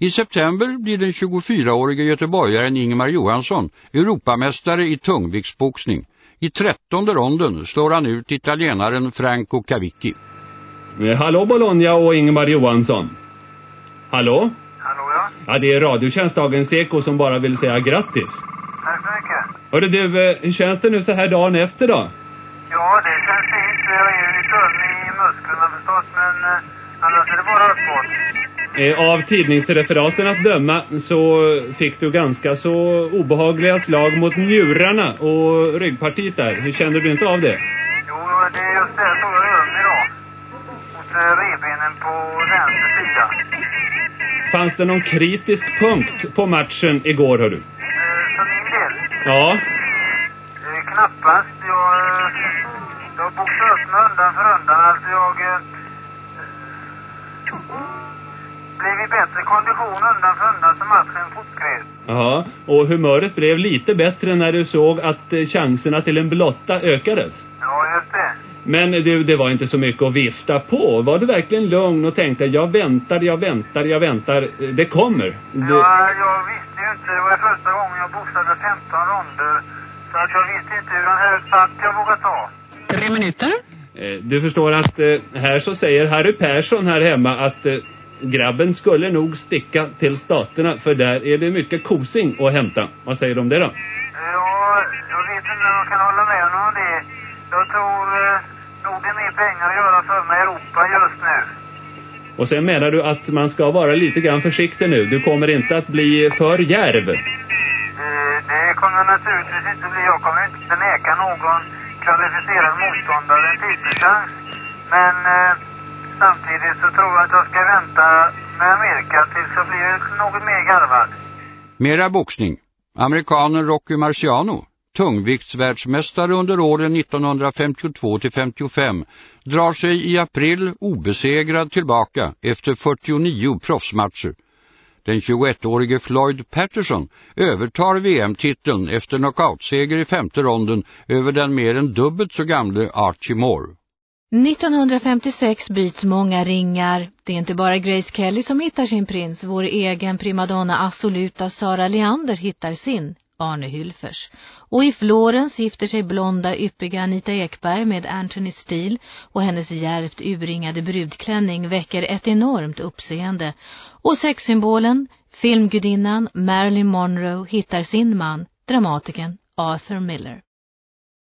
I september blir den 24-årige göteborgaren Ingemar Johansson Europamästare i tungviktsboxning. I trettonde ronden slår han ut italienaren Franco Cavicchi. Eh, hallå Bologna och Ingemar Johansson. Hallå? Hallå ja? Ja, det är Radiotjänstdagens Eko som bara vill säga grattis. Tack så mycket. Hörru du, eh, hur känns det nu så här dagen efter då? Ja, det känns fint. Jag är ju tunn i musklerna förstås, men eh, annars är det bara uppåt. Eh, Av tidningsreferaten att döma så fick du ganska så obehagliga slag mot njurarna och ryggpartiet där. Hur känner du inte av det? Jo, det är just det som jag öm idag. Mot eh, revbenen på vänster sida. Fanns det någon kritisk punkt på matchen igår hör du? Eh, För min del? Ja, Knappast. Jag, jag boxat upp mig undan för undan. Alltså jag... bättre kondition undan för undan som matchen fortskred. ja. Och humöret blev lite bättre när du såg att eh, chanserna till en blotta ökades. Ja, just det. Men du, det var inte så mycket att vifta på. Var du verkligen lugn och tänkte jag väntar, jag väntar, jag väntar. Eh, Det kommer. Det... Ja, jag visste ju inte. Det var första gången jag boxade 15 ronder. Så att jag visste inte hur den hög fatt jag vågade ta. Tre minuter. Eh, Du förstår att här så säger Harry Persson här hemma att grabben skulle nog sticka till staterna för där är det mycket kosing att hämta. Vad säger du om det då? Ja, jag vet inte om jag kan hålla med honom om det. Jag tror eh, nog det är mer pengar att göra för mig i Europa just nu. Och sen menar du att man ska vara lite grann försiktig nu. Du kommer inte att bli för järv. Eh, det kommer jag naturligtvis inte bli. Jag kommer inte förneka någon kvalificerad motståndare en titelchans. Men eh, samtidigt så tror jag att jag ska vänta med Amerika tills jag blir något mer garvad. Mera boxning. Amerikanen Rocky Marciano, tungviktsvärldsmästare under åren 1952 till 55, drar sig i april obesegrad tillbaka efter 49 proffsmatcher. Den 21-årige Floyd Patterson övertar VM-titeln efter knockoutseger i femte ronden över den mer än dubbelt så gamle Archie Moore. 1956 byts många ringar. Det är inte bara Grace Kelly som hittar sin prins. Vår egen primadonna Assoluta Sara Leander hittar sin, Arne Hylfers. Och i Florens gifter sig blonda yppiga Anita Ekberg med Anthony Steele och hennes järvt urringade brudklänning väcker ett enormt uppseende. Och sexsymbolen, filmgudinnan Marilyn Monroe hittar sin man, dramatikern Arthur Miller.